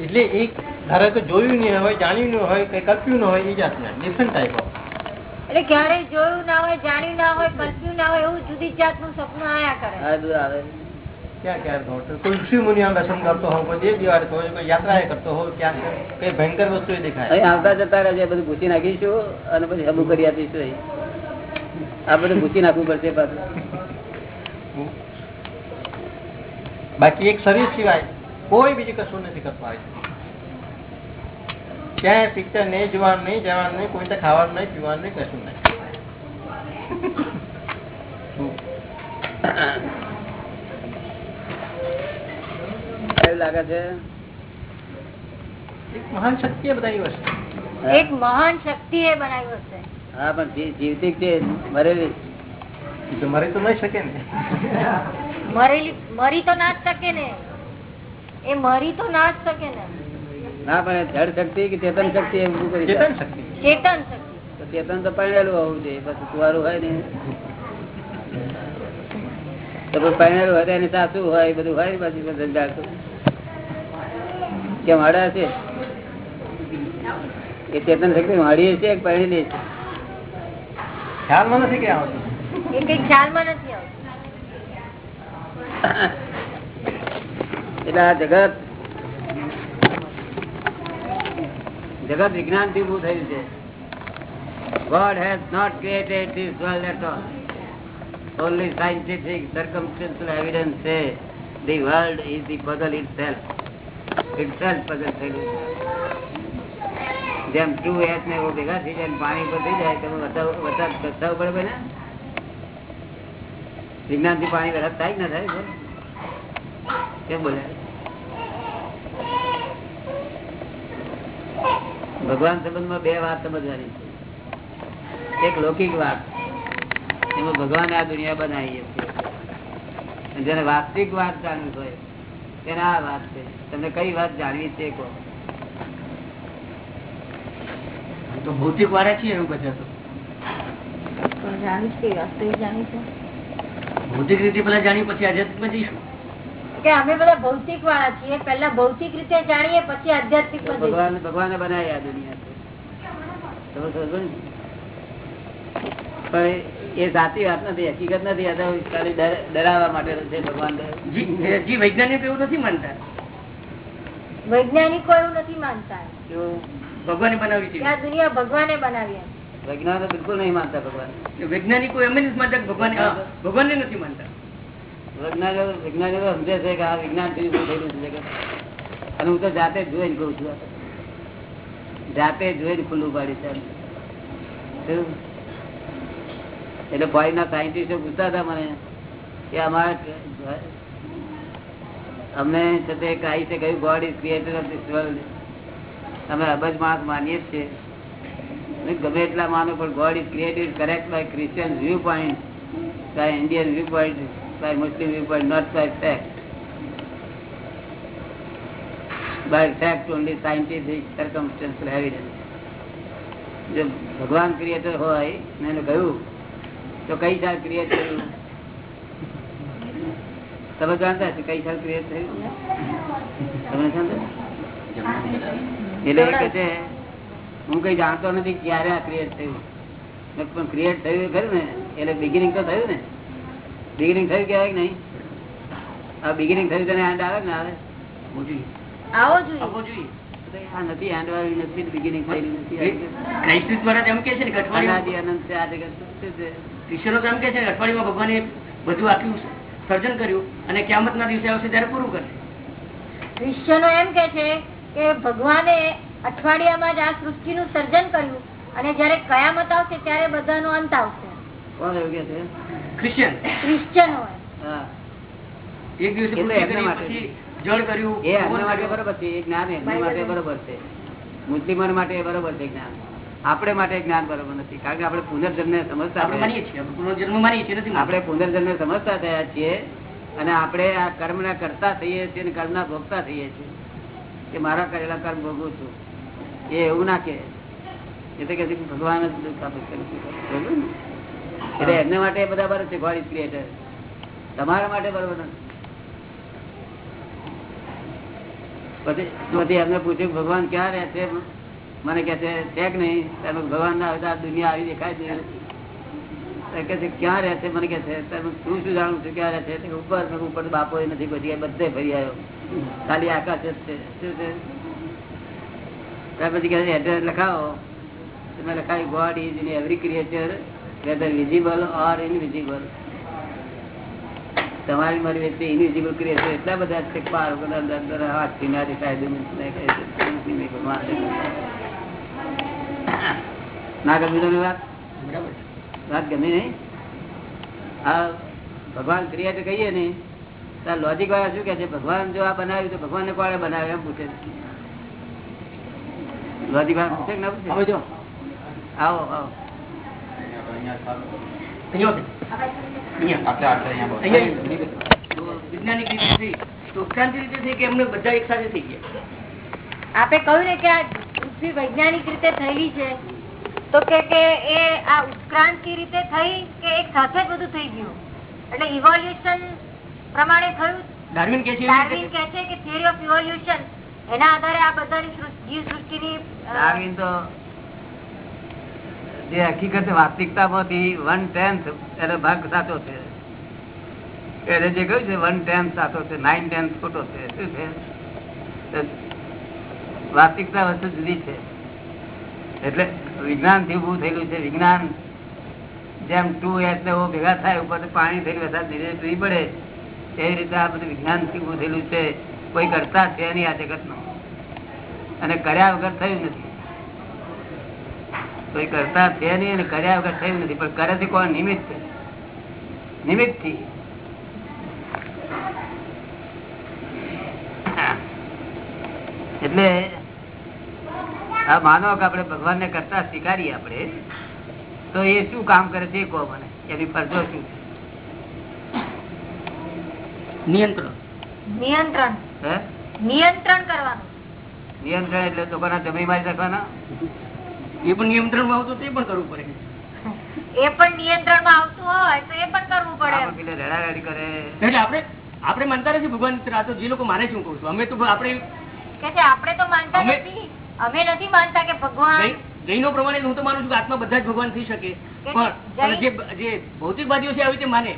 એટલે એ ધારો કે જોયું નહીં હોય જાણ્યું ન હોય કઈ કલ્પ્યું ન હોય એ જાતના ડિફરન્ટ ટાઈપ ઓફ એટલે ક્યારે જોયું ના હોય જાણ્યું ના હોય કલ્પ્યું ના હોય એવું જુદી જાતનું સપનું આયા કરે. આવે. ક્યાં ક્યાં ઘણું મુનિ આમ દર્શન કરતો હોય કોઈ દેવ દિવાળી હોય કોઈ યાત્રા કરતો હોય ક્યાં કઈ ભયંકર વસ્તુ દેખાય. આવતા જતા રહેજે બધું પૂછી નાખીશું અને પછી હમું કરી આપીશું આ બધું પૂછી નાખવું પડશે પાછું. બાકી એક શરીર સિવાય કોઈ બીજું કશું નથી કરતો આવે ક્યાંય પિક્ચર નહીં જોવાનું નહીં જવાનું નહીં કોઈ ખાવાનું નહીં પીવાનું નહીં કશું નહીં. લાગે છે? એક મહાન શક્તિ એ બધા એક મહાન શક્તિ એ બનાવી હશે. હા પણ જીવતી છે મરેલી? તો મરી તો નહીં શકે ને. મરેલી મરી તો ના જ શકે ને. એ મરી તો ના જ શકે ને. ના પણ એ જળ શક્તિ કે ચેતન શક્તિ એ ઊભું કરી ચેતન શક્તિ. ચેતન શક્તિ. ચેતન તો પરણેલું હોવું જોઈએ પછી કુવારું હોય ને. તો પરણેલું હોય એની સાસુ હોય બધું હોય પછી ધંધા કેમ હડા છે એ ચેતન શક્તિ હડીએ છે કે પરણેલી છે? ખ્યાલમાં નથી કે આવતું? એ કઈ ખ્યાલમાં નથી આવતું. એટલે આ જગત જગત વિજ્ઞાનથી ઉભું થયું છે God has not created this world at all. Only scientific circumstantial evidence say the world is the puzzle itself. Itself puzzle થયેલું છે. જેમ ટુ એચ ને એવું ભેગા થઈ જાય પાણી પર થઈ જાય તો વરસાદ વરસાદ પડે ને વિજ્ઞાનથી પાણી વરસાદ થાય ના થાય? કેમ બોલે ભગવાન સંબંધમાં બે વાત સમજવાની છે. એક લૌકિક વાત. એમાં ભગવાન આ દુનિયા બનાવી છે જેને વાસ્તવિક વાત જાણવી હોય તેને આ વાત છે. તમને કઈ વાત જાણવી છે કહો. તો ભૌતિક વાળા છીએ એવું બધા તો. ભૌતિક રીતે પેલા જાણી પછી આધ્યાત્મિક જઈશું. કે અમે બધા ભૌતિક વાળા છીએ પેલા ભૌતિક રીતે જાણીએ પછી આધ્યાત્મિક ભગવાન ભગવાને બનાવી આ દુનિયા? પણ એ સાચી વાત નથી હકીકત નથી આ તો ખાલી ડરાવવા માટે છે ભગવાન જી વૈજ્ઞાનિક એવું નથી માનતા? વૈજ્ઞાનિકો એવું નથી માનતા? ભગવાને બનાવી છે. આ દુનિયા ભગવાને બનાવી. વૈજ્ઞાનિકો બિલકુલ નહીં માનતા ભગવાન. વૈજ્ઞાનિકો એમ નથી માનતા ભગવાન ભગવાનને નથી માનતા. વૈજ્ઞાનિકો સમજે છે કે આ વિજ્ઞાનથી ઉભું થયેલું છે. અને હું તો જાતે જોઈને કઉ છું. જાતે જોઈને ખુલ્લું પાડી છે. એટલે ફોરેન સાયન્ટિસ્ટો પૂછતા હતા મને કે અમારા અમને છે તે કાંઈ છે કયું God is creator of this world અમે અબજ માણસ માનીએ જ છીએ. ગમે એટલા માનો, પણ God is created correct by Christian view point by Indian view point Muslim view point not by fact by fact only scientific circumstantial evidence જો ભગવાન ક્રિએટર હોય ને એને કહ્યું, તો કઈ સાલ ક્રિએટ થયું? તમે જાણતા છો કઈ સાલ ક્રિએટ થયું? તમે જાણતા એટલે એ છે, હું કઈ જાણતો નથી ક્યારે આ ક્રિએટ થયું. મેં પણ ક્રિએટ થયું ખરું ને? એટલે બિગિનિંગ તો થયું ને? બિગિનિંગ થયું કે નહીં? આ બિગિનિંગ થયું તને હેન્ડ આવે ને આવે? આવો જોઈએ. આપવો જોઈએ. નથી એન્ડ નથી બિગિનિંગ થયેલી નથી. મહારાજ એમ કે છે ને કે અનંત છે આ જગત શું તો એમ કે છે અઠવાડિયામાં ભગવાને બધું આખું સર્જન કર્યું અને ક્યામતના દિવસે આવશે ત્યારે પૂરું કરશે ક્રિશ્ચનો એમ કે છે કે ભગવાને અઠવાડિયામાં જ આ સૃષ્ટિનું સર્જન કર્યું અને જયારે કયામત આવશે ત્યારે બધાનો અંત આવશે. કોણ એવું કે છે? ક્રિશ્ચિયન ક્રિશ્ચિયન હોય. હા. એક દિવસે એટલે. પછી જળ કર્યું એ એમના માટે બરોબર છે એ જ્ઞાન એમના માટે બરોબર છે. મુસ્લિમો માટે બરોબર છે જ્ઞાન. આપણે માટે જ્ઞાન બરોબર નથી કારણ કે આપણે પુનર્જન્મ સમજતા આપણે પુનર્જન્મ સમજતા થયા છીએ અને આપણે આ કર્મ ના કરતા થઈએ છીએ અને કર્મ ના ભોગતા થઈએ છીએ. કે મારા કરેલા કર્મ ભોગવું છું. એ એવું ના કે એ કે ભગવાન જ દુઃખ આપે? એટલે એમને માટે બધા બરોબર છે ગોડ ક્રિએટર તમારા માટે બરોબર પછી એમને પૂછ્યું, ભગવાન ક્યાં રહે છે? મને કે છે ટેક નહીં? ભગવાન ના આવે દુનિયા આવી દેખાય છે. ક્યાં રહે છે? મને કે છે તમે શું શું જાણું છું? ક્યાં રહે છે? ઉપર ઉપર બાપો એ નથી પછી બધે ફરી આવ્યો. ખાલી આકાશ જ છે. શું છે? ત્યાર પછી કે એડ્રેસ લખાવો. તમે લખાવી God is in every creature whether visible or invisible તમારી મારી વચ્ચે ઇનવિઝિબલ ક્રિએચર એટલા બધા છે પાર બધા અંદર અંદર હાથ કિનારી સાહેબ ના ગમી તમે વાત? વાત ગમી નહીં? આ ભગવાન ક્રિએટર કહીએ ને તાર લોજિક વાળા શું કે છે? ભગવાન જો આ બનાવ્યું તો ભગવાન ને કોણે બનાવ્યું? એમ પૂછે લોજિક વાળા પૂછે ના પૂછે? આવો આવો. વૈજ્ઞાનિક રીતે થઈ. ઉત્ક્રાંતિ રીતે થઈ કે એમને બધા એક સાથે થઈ ગયા? આપે કહ્યું ને કે આ પૃથ્વી વૈજ્ઞાનિક રીતે થયેલી છે. તો કે કે એ આ ઉત્ક્રાંતિ રીતે થઈ કે એક સાથે જ બધું થઈ ગયું? એટલે ઇવોલ્યુશન પ્રમાણે થયું? ડાર્વિન કે છે ડાર્વિન કહે છે કે થિયરી ઓફ ઇવોલ્યુશન એના આધારે આ બધાની સૃષ્ટિ- જીવ સૃષ્ટિની ડાર્વિન તો જે હકીકત વાસ્તવિકતામાંથી વન ટેન્થ એનો ભાગ સાચો છે. એને જે કહ્યું છે વન ટેન્થ સાચો છે નાઇન ટેન્થ ખોટો છે, શું છે? વાસ્તવિકતા વસ્તુ જુદી છે. એટલે વિજ્ઞાનથી ઉભું થયેલું છે. વિજ્ઞાન જેમ ટુ એટલે ભેગા થાય ઉપર પાણી થયેલું વરસાદ ધીરે ધીરે પડે. એવી રીતે આ બધું વિજ્ઞાનથી ઉભું થયેલું છે. કોઈ કરતા છે નહીં આ જગતનું. અને કર્યા વગર થયું નથી. કોઈ કરતા છે નહીં અને કર્યા વગર થયું નથી. પણ કરે છે કોણ નિમિત્ત નિમિત્તથી એટલે આ માનો કે આપણે ભગવાન ને કરતા સ્વીકારીએ આપણે તો એ શું કામ કરે છે એ કહો મને. એની ફરજો શું છે? નિયંત્રણ. નિયંત્રણ. નિયંત્રણ કરવાનું. નિયંત્રણ એટલે લોકોના જમી મારી રાખવાના એ પણ નિયંત્રણમાં આવતું તે પણ કરવું પડે. એ પણ નિયંત્રણમાં આવતું હોય તો એ પણ કરવું પડે. રડારડી કરે. એટલે આપણે આપણે માનતા નથી ભગવાન આ તો જે લોકો માને છે હું કહું છું. અમે તો આપણે કે છે આપણે તો માનતા નથી. અમે નથી માનતા કે ભગવાન જૈનો પ્રમાણે હું તો માનું છું કે આત્મા બધા જ ભગવાન થઈ શકે. પણ પણ જે જે ભૌતિકવાદીઓ છે આવી રીતે માને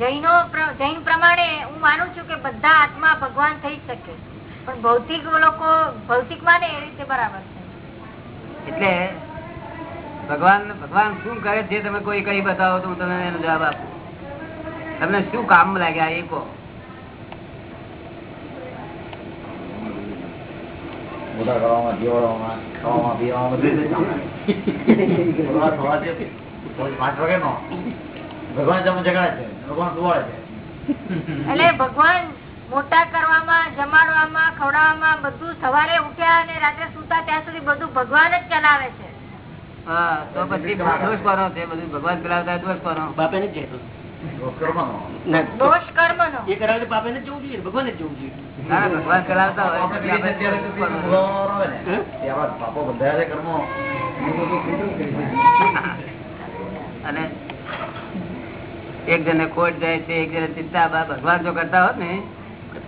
જૈનો જૈન પ્રમાણે હું માનું છું કે બધા આત્મા ભગવાન થઈ શકે. પણ ભૌતિક લોકો ભૌતિક માને એ રીતે બરાબર છે. એટલે ભગવાન ભગવાન શું કરે છે તમે કોઈ કઈ બતાવો તો હું તમને એનો જવાબ આપું. તમને શું કામ લાગ્યા એ કહો. ભગવાન સવારથી રોજ પાંચ વાગે નો ભગવાન તમે જગાડે છે ભગવાન સુવાડે છે. એટલે ભગવાન મોટા કરવામાં જમાડવામાં ખવડાવવામાં બધું સવારે ઉઠ્યા અને રાત્રે સુતા ત્યાં સુધી બધું ભગવાન જ ચલાવે છે. હા તો પછી દોષ કોનો બધું ભગવાન દોષ કોનો? બાપે ને. ના એ કરાવે બાપે ને જોઈએ ભગવાન જ જવું જોઈએ. ભગવાન હોય કર્મો. અને એક જણે ખોટ જાય છે એક જણે ચિંતા બા ભગવાન જો કરતા હોત ને.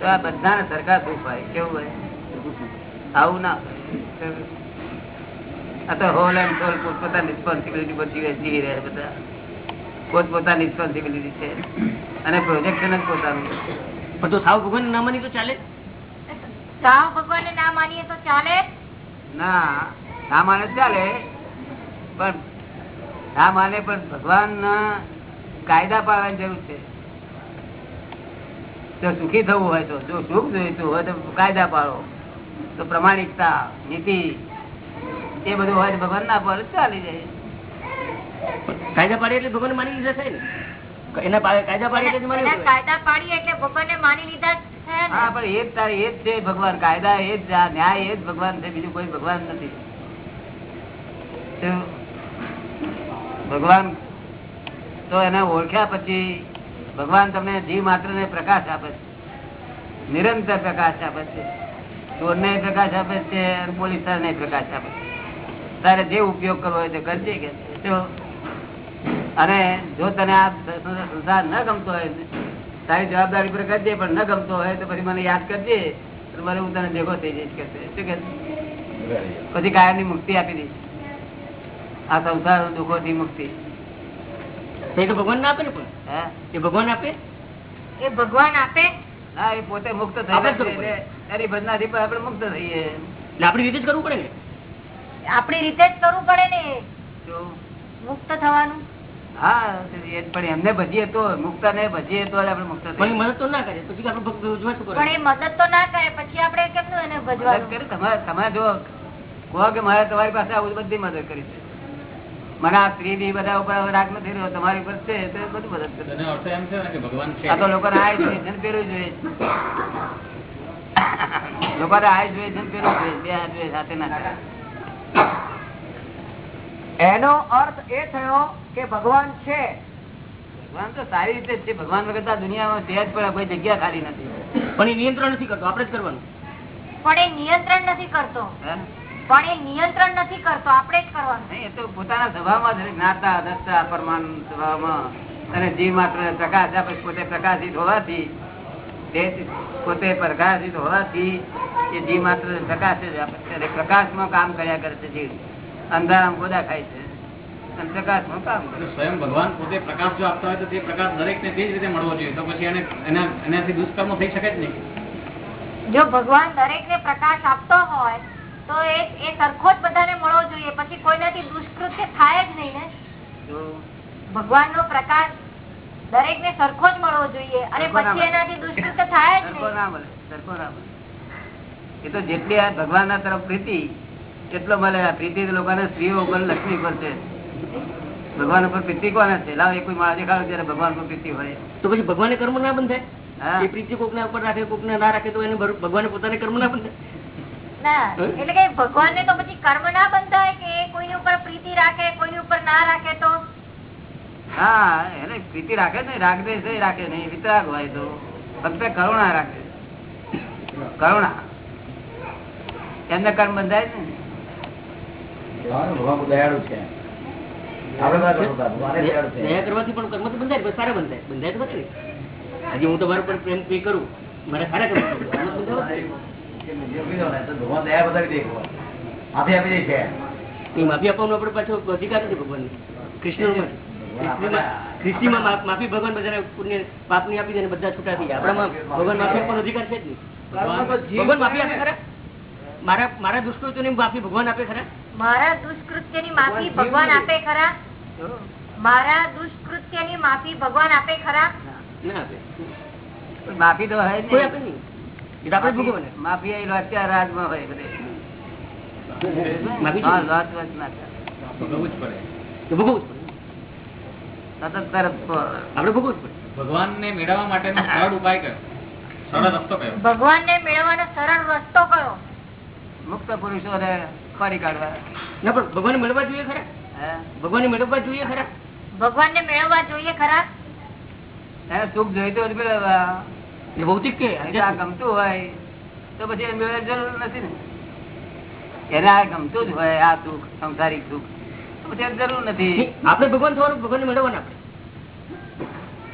તો આ બધાને સરખા સુખ હોય કેવું હોય? આવું ના આ તો હોલ એન્ડ સોલ પોતપોતાની રિસ્પોન્સિબિલિટી પર જીવી રહ્યા બધા. પોતપોતાની રિસ્પોન્સિબિલિટી છે. અને પ્રોજેક્શન જ પોતાનું પણ તો સાવ ભગવાન ના માની તો ચાલે. સાવ ભગવાનને ના માનીએ તો ચાલે? ના ના માને ચાલે. પણ ના માને પણ ભગવાન કાયદા પાડવાની જરૂર છે. જો સુખી થવું હોય તો જો સુખ જોઈતું હોય તો કાયદા પાડો તો પ્રમાણિકતા નીતિ એ બધું હોય ભગવાન ના પાડે ચાલી જાય કાયદા પાડી એટલે ભગવાન માની લીધા થાય ને એના કાયદા પાડે એટલે જ માની એના લીધા. કાયદા પાડીએ એટલે ભગવાનને માની લીધા જ છે ને. હા પણ એ જ તારે એ જ છે ભગવાન કાયદા એ જ ન્યાય એ જ ભગવાન છે બીજું કોઈ ભગવાન નથી ભગવાન તો એને ઓળખ્યા પછી ભગવાન તમને જીવ માત્ર ને પ્રકાશ આપે છે. નિરંતર પ્રકાશ આપે છે. ચોર ને પ્રકાશ આપે છે પોલીસ ને પ્રકાશ આપે છે. તારે જે ઉપયોગ કરવો હોય તે કરજે કે અને જો તને આ સંસાર ન ગમતો હોય તારી જવાબદારી પર કરજે, પણ ન ગમતો હોય તો પછી મને યાદ કરજે. તો મને હું તને ભેગો થઈ જઈશ કે શું કે પછી કાયમ મુક્તિ આપી દઈશ. આ સંસાર દુઃખો થી મુક્તિ. તો ભગવાન ના આપે ને પણ. એ ભગવાન આપે? એ ભગવાન આપે? હા એ પોતે મુક્ત થઈ. ભજનાથી પણ આપણે મુક્ત થઈએ. એટલે આપણી રીતે જ કરવું પડે ને? આપણી રીતે જ કરવું પડે ને. મુક્ત થવાનું. હા પણ એમને ભજીએ તો મુક્ત ને ભજીએ તો જ આપણે મુક્ત પણ મદદ તો ના કરે. પછી આપણે ભક્ત ઉજવા શું પણ કરે એ મદદ તો ના કરે. પછી આપણે કેમનું એને ભજવાનું? કરી. તમારે તમે જો કહો કે મારે તમારી પાસે આવું બધી મદદ કરી છે. મને આ સ્ત્રી બી બધા ઉપર રાગ નથી રહ્યો તમારી ઉપર છે તો બધું મદદ કરે એનો અર્થ એમ છે ને કે ભગવાન છે? આ તો લોકોને આ જોઈએ છે ને પેલું જોઈએ. લોકોને આ જોઈએ છે ને પેલું જોઈએ બે હાથ જોઈએ સાથે ના એનો અર્થ એ થયો કે ભગવાન છે. ભગવાન તો સારી રીતે જ છે ભગવાન વગર દુનિયામાં સહેજ પણ કોઈ જગ્યા ખાલી નથી. પણ એ નિયંત્રણ નથી કરતો આપણે જ કરવાનું. પણ એ નિયંત્રણ નથી કરતો. હે? પણ એ નિયંત્રણ નથી કરતો આપણે જ કરવાનું. એ તો પોતાના સ્વભાવમાં જ જ્ઞાતા અધસ્તા પરમાન સ્વભાવમાં. અને જીવ માત્ર પ્રકાશ આપે પોતે પ્રકાશિત હોવાથી પોતે પ્રકાશિત હોવાથી એ જીવ માત્ર પ્રકાશ જ. આપે પ્રકાશમાં કામ કર્યા કરે છે જીવ. અંધારામાં ગોદા ખાય છે. પ્રકાશમાં કામ સ્વયં ભગવાન પોતે પ્રકાશ જો આપતા હોય તો તે પ્રકાશ દરેક ને તે જ રીતે મળવો જોઈએ. તો પછી એને એના એનાથી દુષ્કર્મ થઈ શકે જ નહીં. જો ભગવાન દરેક ને પ્રકાશ આપતો હોય તો એ સરખો જ બધાને મળવો જોઈએ. પછી કોઈનાથી દુષ્કૃત્ય થાય જ નહીં ને. ભગવાન નો પ્રકાશ દરેક ને સરખો જ મળવો જોઈએ. અને પછી. એનાથી દુષ્કૃત્ય થાય જ નહીં. સરખો ના મળે. એ તો જેટલી આ ભગવાનના તરફ પ્રીતિ એટલો મળે. આ પ્રીતિ લોકોને સ્ત્રીઓ ઉપર લક્ષ્મી પર છે. ભગવાન ઉપર પ્રીતિ કોને છે? લાવ એ કોઈ માણસ દેખાડો જયારે ભગવાન પર પ્રીતિ હોય. તો પછી ભગવાન કર્મ ના બંધાય? હા. એ પ્રીતિ કોકના ઉપર રાખે કોક ના રાખે તો એને ભગવાન ભગવાને પોતાને કર્મ ના બંધાય? ના? એટલે કે ભગવાન ને તો પછી કર્મ ના બંધાય કે કોઈની ઉપર પ્રીતિ રાખે કોઈની ઉપર ના રાખે તો? હા એને પ્રીતિ રાખે ને રાગદેશ એ રાખે નહીં વિતરાગ હોય તો. ફક્ત કરુણા રાખે. કરુણા. એમને કર્મ બંધાય ને ભગવાન દયાળુ છે. હજી હું તમારા પર પ્રેમ કરું મારે સારા કરવું. ને. માફી આપી દે છે. એ માફી આપવાનો આપડે પાછો અધિકાર નથી ભગવાન કૃષ્ણ ખ્રિસ્તીમાં માફી ભગવાન બધાને પુણ્ય પાપની આપી દે બધા છૂટા થઈ જાય. આપણામાં ભગવાન માફી આપવાનો અધિકાર છે જ નહીં. ભગવાન માફી આપે ખરા? મારા મારા દુષ્કૃત્યોની માફી ભગવાન આપે ખરા? મારા દુષ્કૃત્યની માફી ભગવાન આપે ખરા? મારા દુષ્કૃત્યની માફી ભગવાન આપે ખરા? ના આપે. માફી તો કોઈ આપે નહીં. રાજમાં હોય બધે. વચ ના મેળવવા માટે સરળ ઉપાય કયો? સરળ રસ્તો કયો? ભગવાન ને મેળવવાનો સરળ રસ્તો કયો? મુક્ત પુરુષોને ફરી કાઢવા. ના પણ ભગવાન મેળવવા જોઈએ ખરા? હે? ભગવાન મેળવવા જોઈએ ખરા? ભગવાન ને મેળવવા જોઈએ ખરા? સુખ જોઈતો મેળવવા. એ ભૌતિક કે? આ ગમતું હોય તો પછી મેળવવાની જરૂર નથી ને. એને આ ગમતું જ હોય આ સુખ સંસારિક દુઃખ તો પછી જરૂર નથી. આપણે ભગવાન થવાનું ભગવાન મેળવવાના આપણે.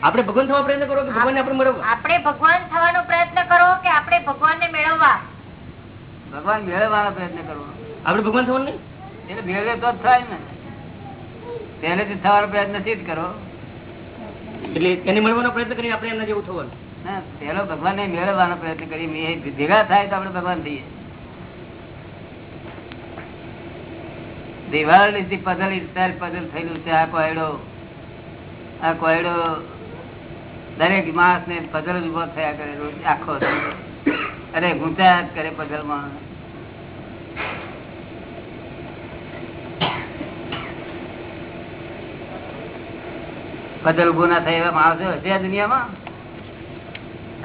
આપણે ભગવાન થવા પ્રયત્ન કરો કે ભગવાન આપણે મેળવવા? આપણે ભગવાન થવાનો પ્રયત્ન કરો કે આપણે ભગવાન ને મેળવવા? ભગવાન મેળવવાનો પ્રયત્ન કરવો આપણે ભગવાન થવાનું નહીં? એટલે મેળવે તો જ થાય ને. પહેલેથી થવાનો પ્રયત્ન નથી જ કરો. એટલે એને મળવાનો પ્રયત્ન કરીને આપણે એમના જેવું થવાનું. ના ભગવાન ને મેળવવાનો પ્રયત્ન કરીએ ભેગા થાય તો આપડે ભગવાન થઈએ. the puzzle itself puzzle થયેલું છે, આ કોયડો આ કોયડો દરેક માણસ ને પઝલ ઊભો થયા કરે આખો અરે ગુંચાયા જ કરે પઝલમાં પઝલ ગુના થાય એવા માણસો હશે આ દુનિયામાં?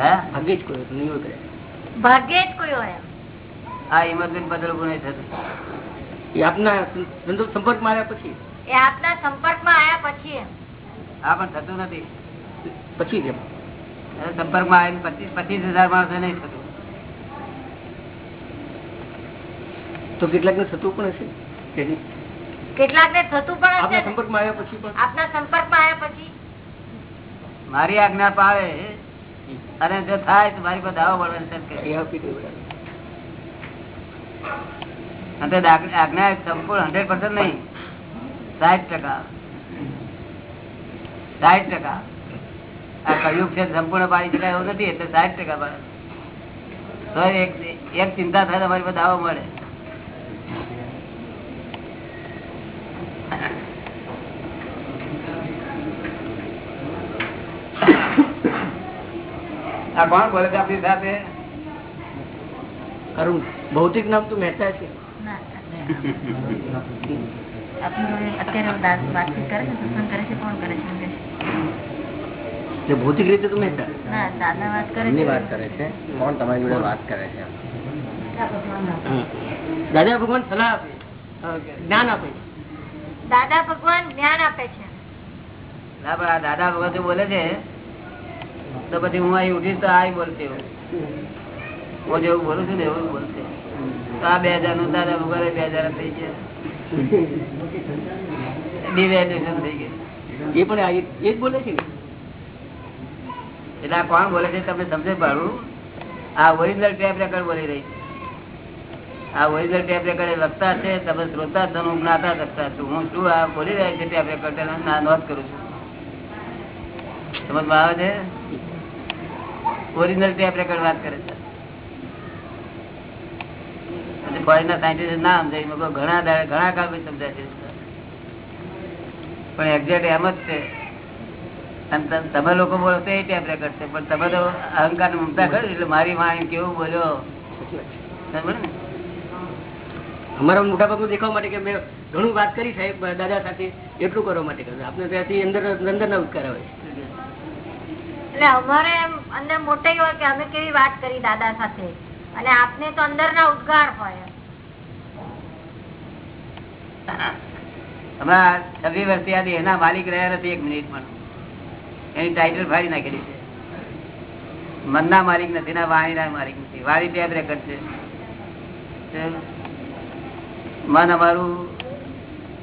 ભાગ્યે જ કોઈ નહીં કરે. ભાગ્યે જ કોઈ હોય આ હિંમતબેન પઝલ ઉભું નહીં એ આપના સંપર્કમાં આવ્યા પછી? એ આપના સંપર્કમાં આવ્યા પછી આ પણ થતું નથી. પછી જ સંપર્કમાં આવીને પચીસ પચીસ હજાર માણસો નહીં થતું. તો કેટલાક ને થતું પણ હશે? કેટલાક ને થતું પણ હશે આપના સંપર્કમાં આવ્યા પછી પણ? આપના સંપર્કમાં આવ્યા પછી? મારી આજ્ઞા પાળે. અને જો થાય તો મારી પાસે દાવો. અને આજ્ઞા સંપૂર્ણ હંડ્રેડ પર્સન્ટ નહીં. સાઠ ટકા. સાઠ ટકા. આ કયું છે સંપૂર્ણ પાડી શકાય એવું નથી એટલે સાઠ ટકા તો એક ચિંતા થાય તો મારી પર દાવો મળે. આ કોણ બોલે છે આપણી સાથે? અરુણ ભૌતિક નામ તો મહેતા છે. ભૌતિક રીતે તો વાત કરે છે. વાત કરે છે. કોણ તમારી જોડે વાત કરે છે? દાદા ભગવાન સલાહ આપે. જ્ઞાન આપે. દાદા ભગવાન જ્ઞાન આપે છે. દાદા ભગવાન જો બોલે છે તો પછી હું અહીં ઉઠીશ તો આ બોલશે હું જેવું બોલું છું ને એવું બોલશે. તો આ બે હજારનું દાદા ભગવાન બે હજાર થઈ ગયા. ડિવેલ્યુશન થઈ ગયું. એ પણ એ જ બોલે છે એટલે આ કોણ બોલે છે તમને સમજે પાડું? આ ઓરિજિનલ ટેપ રેકર્ડ બોલી રહી છે. આ ઓરિજિનલ ટેપ રેકર્ડ લખતા છે તમે શ્રોતા છો જ્ઞાતા લખતા છું હું શું આ બોલી રહ્યા છે ટેપ રેકર્ડ ના નોંધ કરું છું. સમજમાં આવે છે? ઓરિજિનલ ટેપ રેકોર્ડ વાત કરે છે. પછી ફોરેનના સાયન્ટિસ્ટ ના સમજાય ઘણા ઘણા કાળ પછી સમજાય છે. પણ એક્ઝેક્ટ એમ જ છે. અને તમે લોકો બોલો તો એ ટેપ રેકર્ડ છે પણ તમે તો અહંકાર ને મમતા કરી એટલે મારી વાણી કેવું બોલ્યો ને? અમારા મોટા ભાગનું દેખાવા માટે કે મેં ઘણું વાત કરી સાહેબ દાદા સાથે એટલું કરવા માટે કર્યું આપણે ત્યાંથી અંદર અંદરના ઉત્કાર આવે એટલે અમારે અંદર મોટાઈ હોય કે અમે કેવી વાત કરી દાદા સાથે? અને આપને તો અંદરના ઉદ્ગાર હોય. એના ના વાણીના માલિક નથી. વાણી ટેપ રેકર્ડ છે. મન અમારું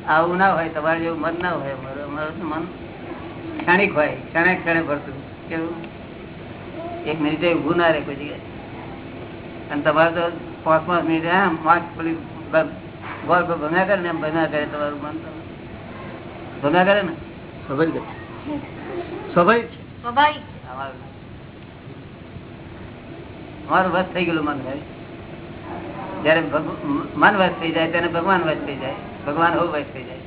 આવું ના હોય, તમારે જેવું મન ના હોય અમારું. અમારું મન ક્ષણિક હોય, ક્ષણે ક્ષણે ભરતું. કેવું એક મિનિટે ઉભું ના રહે કોઈ જગ્યાએ. અને તમારે તો પાંચ પાંચ મિનિટ પેલી ગોળ પર ભમ્યા કરે ને એમ ભમ્યા કરે તમારું મન ભમ્યા કરે ને? સ્વાભાવિક સ્વાભાવિક સ્વાભાવિક અમારું અમારું વસ થઈ ગયેલું મન ભાઈ. જયારે મન વસ થઈ જાય ત્યારે ભગવાન વસ થઈ જાય. ભગવાન હો વસ થઈ જાય.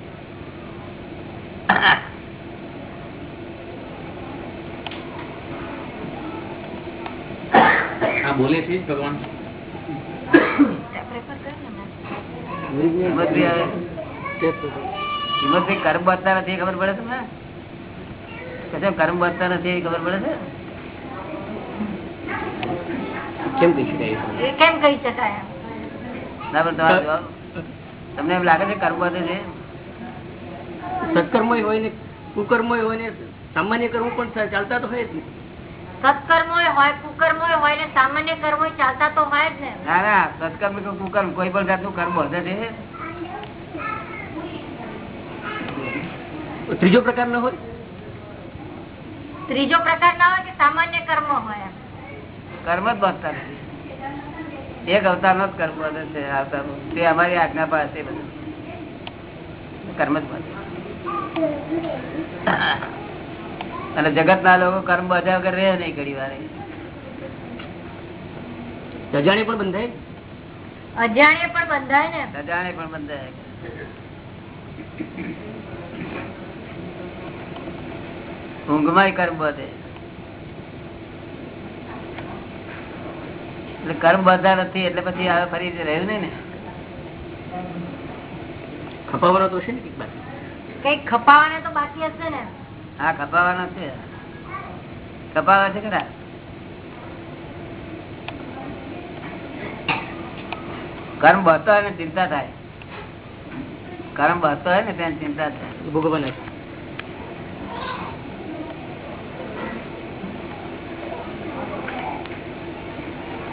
આ બોલે છે ભગવાન? કર્મ બાંધતા નથી ખબર પડે તમને? કર્મ બાંધતા નથી ખબર પડે છે? કેમ કહી શકાય એ? એ કેમ કહી શકાય એમ? ના પણ તમને એમ લાગે છે કર્મ બાંધે છે? સત્કર્મ હોય ને કુકર્મ હોય ને સામાન્ય કર્મ પણ ચાલતા તો હોય જ ને. સત્કર્મોય હોય કુકર્મોય હોય ને સામાન્ય કર્મોય ચાલતા તો હોય જ ને. ના ના સત્કર્મ કે કુકર્મ કોઈ પણ જાતનું કર્મ વધે છે. ત્રીજો પ્રકાર ન હોય? ત્રીજો પ્રકાર ના હોય કે સામાન્ય કર્મ હોય. કર્મ જ બસતા નથી. એક અવતાર નો જ કર્મ વધે છે આવતા તે અમારી આજ્ઞા પાસે બધું. કર્મ જ બાંધે અને જગત ના લોકો કર્મ બધા વગર રહે નહીં ઘડી વાર. અજાણે પણ બંધાય? અજાણ્ય પણ બંધાય ને. સજાણે પણ બંધાય. ઊંઘમાં કર્મ વધે એટલે કર્મ બધા નથી એટલે પછી હવે ફરી રહ્યું નહીં ને. ખપાવાનો તો છે ને. કંઈક ખપાવાને તો બાકી હશે ને. હા કપાવાનો છે? કપાવા છે ખરા કર્મ બહતો હોય ને ચિંતા થાય. કર્મ બહતો હોય ને ત્યાં ચિંતા થાય. એ ભોગવવાના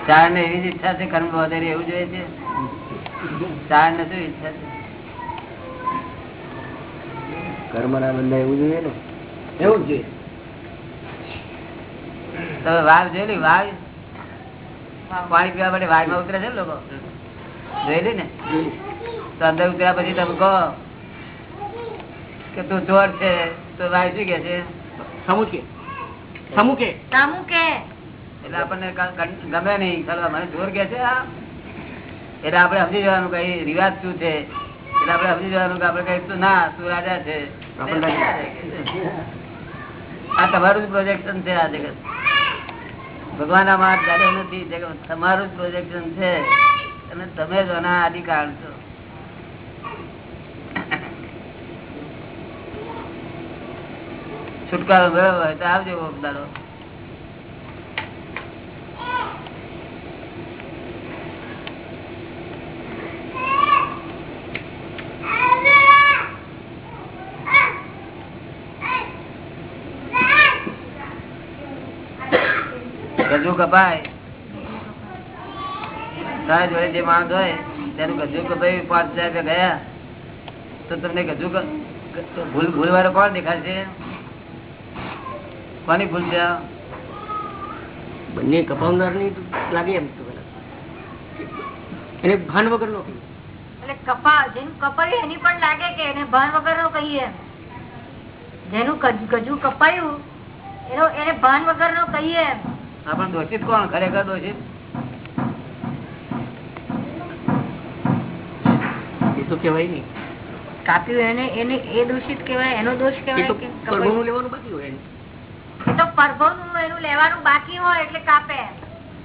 ચાર ને એવી જ ઈચ્છા છે કર્મ વધારે એવું જોઈએ છે? ચાર ને શું ઈચ્છા છે? કર્મ ના બંધાય એવું જોઈએ ને? એવું જ જોઈએ તમે વાઘ જોયેલી વાઘ પાણી પીવા માટે વાઘમાં ઉતરે છે લોકો? જોયેલી ને. તો અંદર ઉતર્યા પછી તમે કહો કે તું ચોર છે તો વાઘ શું કે છે? સમુકે સમુકે સમુકે એટલે આપણને ગમે નહીં. ચાલો મને ચોર કે છે આ એટલે આપણે સમજી જવાનું કઈ રિવાજ શું છે? એટલે આપણે સમજી જવાનું કે આપણે કઈ તું ના તું રાજા છે. આપણે રાજા. આ તમારું જ પ્રોજેક્શન છે આ જગત. ભગવાન ગાડ્યો નથી તમારું જ પ્રોજેક્શન છે. અને તમે જ આના અધિકાર છો. છુટકારો મેળવવો હોય તો આવજો કોક ગજુ કપાય. તારા જોડે જે માણસ હોય તેનું ગજુ કપાય પાંચ હજાર રૂપિયા ગયા. તો તમને ગજુ ભૂલ ભૂલ વાળો કોણ દેખાશે કોની ભૂલ છે? બંને કપાવનારની લાગે એમ તો એને ભાન વગર નો એટલે કપા જેનું કપાયું એની પણ લાગે કે એને ભાન વગર નો કહીએ જેનું ગજ- ગજુ કપાયું એનો એને ભાન વગર નો કહીએ એમ. આ પણ દોષિત કોણ? ખરેખર દોષિત? એ તો કહેવાય નહીં. કાપ્યું એને એને એ દોષિત કહેવાય એનો દોષ એ કહેવાય તો કે પરભવનું લેવાનું બાકી હોય એ તો પરભવનું એનું લેવાનું બાકી હોય એટલે કાપે. એમ.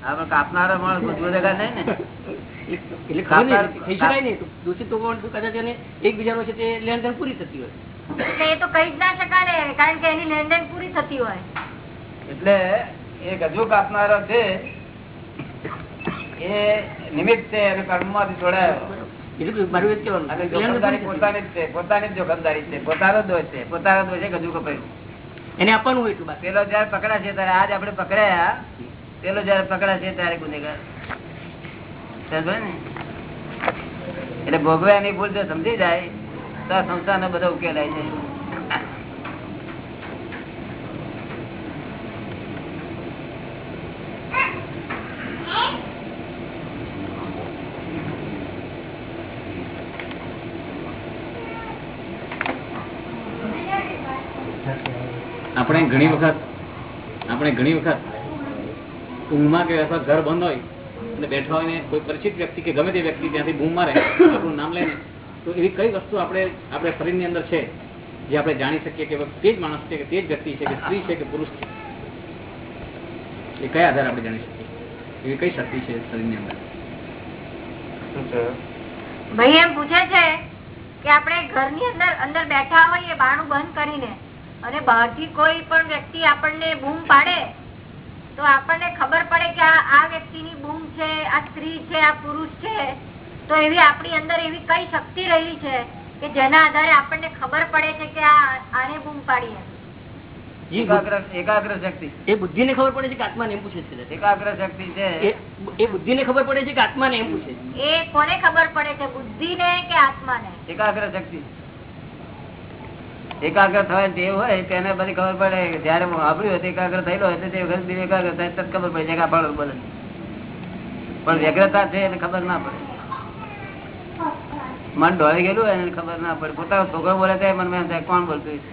આ પણ કાપનારો માણસ નહીં ને. એટલે ખબર થઈ શકાય નહીં. દૂષિત તો કદાચ એને એકબીજાનો છે તે લેણ દેન પૂરી થતી હોય. એટલે એ તો કહી જ ના શકાય કારણ કે એની લેનદેન પૂરી થતી હોય. એટલે એ ગજુ કાપનારો છે એ નિમિત્ત છે અને કર્મમાંથી જોડાયો. એટલે કે મારું એ જ કહેવાનું. અને લેણ દેણ જોખમદારી પૂરી થતી હોય. પોતાની જ છે પોતાની જોખમદારી છે પોતાનો દોષ છે પોતાનો દોષ છે ગજુ કપાયું. એને આપવાનું એટલું બાકી. પેલો જયારે પકડાશે ત્યારે આજ આપણે પકડાયા પેલો જયારે પકડાશે ત્યારે ગુનેગાર સમજ્યો ને? એટલે ભોગવ્યા ની ભૂલ જો સમજી જાય તો સંસ્થા સંસારનો બધો ઉકેલાય જાય આપણે ઘણી વખત આપણે ઘણી વખત ઊંઘમાં કે અથવા ઘર બંધ હોય અને બેઠા હોય ને કોઈ પરિચિત વ્યક્તિ કે ગમે તે વ્યક્તિ ત્યાંથી બૂમ મારે આપણું નામ લઈને તો એવી કઈ વસ્તુ આપણે આપણે શરીરની અંદર છે જે આપણે જાણી શકીએ કે તે જ માણસ છે કે તે જ વ્યક્તિ છે કે સ્ત્રી છે કે પુરુષ છે? એ કયા આધારે આપણે જાણી શકીએ? એવી કઈ શક્તિ છે શરીરની અંદર? ભાઈ એમ પૂછે છે કે આપણે ઘરની અંદર અંદર બેઠા હોઈએ બાણું બંધ કરીને અને બહારથી કોઈ પણ વ્યક્તિ આપણને બૂમ પાડે તો આપણને ખબર પડે કે આ આ વ્યક્તિની બૂમ છે આ સ્ત્રી છે આ પુરુષ છે તો એવી આપણી અંદર એવી કઈ શક્તિ રહેલી છે કે જેના આધારે આપણને ખબર પડે છે કે આ આને બૂમ પાડી એકાગ્ર શક્તિ. એ બુદ્ધિને ખબર પડે છે કે આત્માને એમ પૂછે છે એકાગ્ર શક્તિ છે. એ એ બુદ્ધિને ખબર પડે છે કે આત્માને એમ પૂછે છે. એ કોને ખબર પડે છે? બુદ્ધિને કે આત્માને? એકાગ્ર શક્તિ. એકાગ્ર થવાય તે હોય, તેને બધી ખબર પડે. જયારે વાપર્યું હોય એકાગ્ર થયેલો હોય તે વખત એકાગ્ર થાય, તરત ખબર પડે છે કે બોલે પણ વ્યગ્રતા છે એને ખબર ના પડે. મન ઢોળી ગયેલું હોય એને ખબર ના પડે. પોતાનો છોકરો બોલે ત્યારે મન મેં કોણ બોલતું હશે?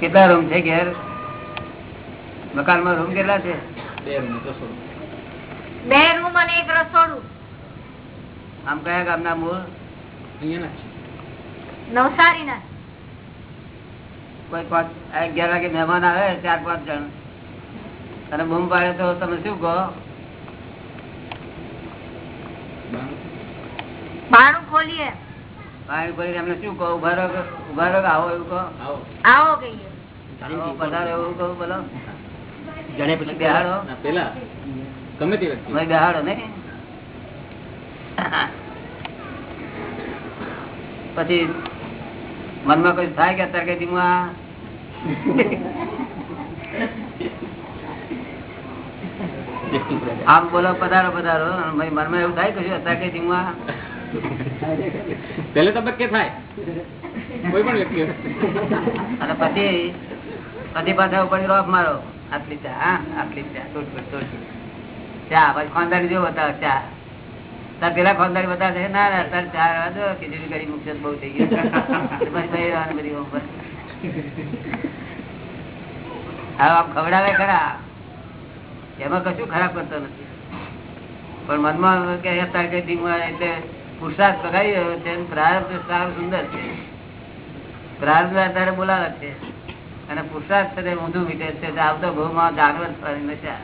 કેટલા રૂમ છે ઘેર? મકાનમાં રૂમ કેટલા છે? બે રૂમ બે રૂમ અને એક રસોડું. આમ કયા ગામના મૂળ? અહીંયાના જ નવસારી ના કોઈ પાંચ અગિયાર વાગે મહેમાન આવે ચાર પાંચ જણ. અને બૂમ પાડે તો તમે શું કહો? બારણું ખોલીએ. પાણી ભરીને એમને શું કહો? ઊભા રહો ઊભા રહો આવો એવું કહો? આવો. આવો કહીએ. પધારો એવું કહું બોલો. જાણે પછી બેહાડો. પેલા. ગમે તે વ્યક્તિ બેહાડો પછી મનમાં કઈ થાય કે અત્યારે કઈ ધીમું આ આમ બોલો પધારો પધારો. મનમાં એવું થાય કશું? અત્યારે કઈ ધીમું પેલે તબક્કે થાય. કોઈ પણ વ્યક્તિ. અને પછી પછી પાછા ઉપર રોફ મારો. આટલી ચા હા આટલી ચા. ટોટ ટોટ. ચા પછી ખોંદારી જેવો બતાવે ચા. તાર પેલા ખોંદારી બતાવે ના ના તાર ચા રહેવા દો. ખીચડી કરી મુખ્ય બહુ થઈ ગયું. પછી બધી ઉપર. હવે આમ ખવડાવે ખરા. એમાં કશું ખરાબ કરતો નથી. પણ મનમાં કે કઈ એટલે પુરસાદ પગાડી રહ્યો છે અને પ્રારબ્ધ સારું સુંદર છે. પ્રારબ્ધ અત્યારે બોલાવે છે. અને પુરસાદ છે તે ઊંધું મીટે છે. આવતો ભાવમાં જાનવર થવાની નશા.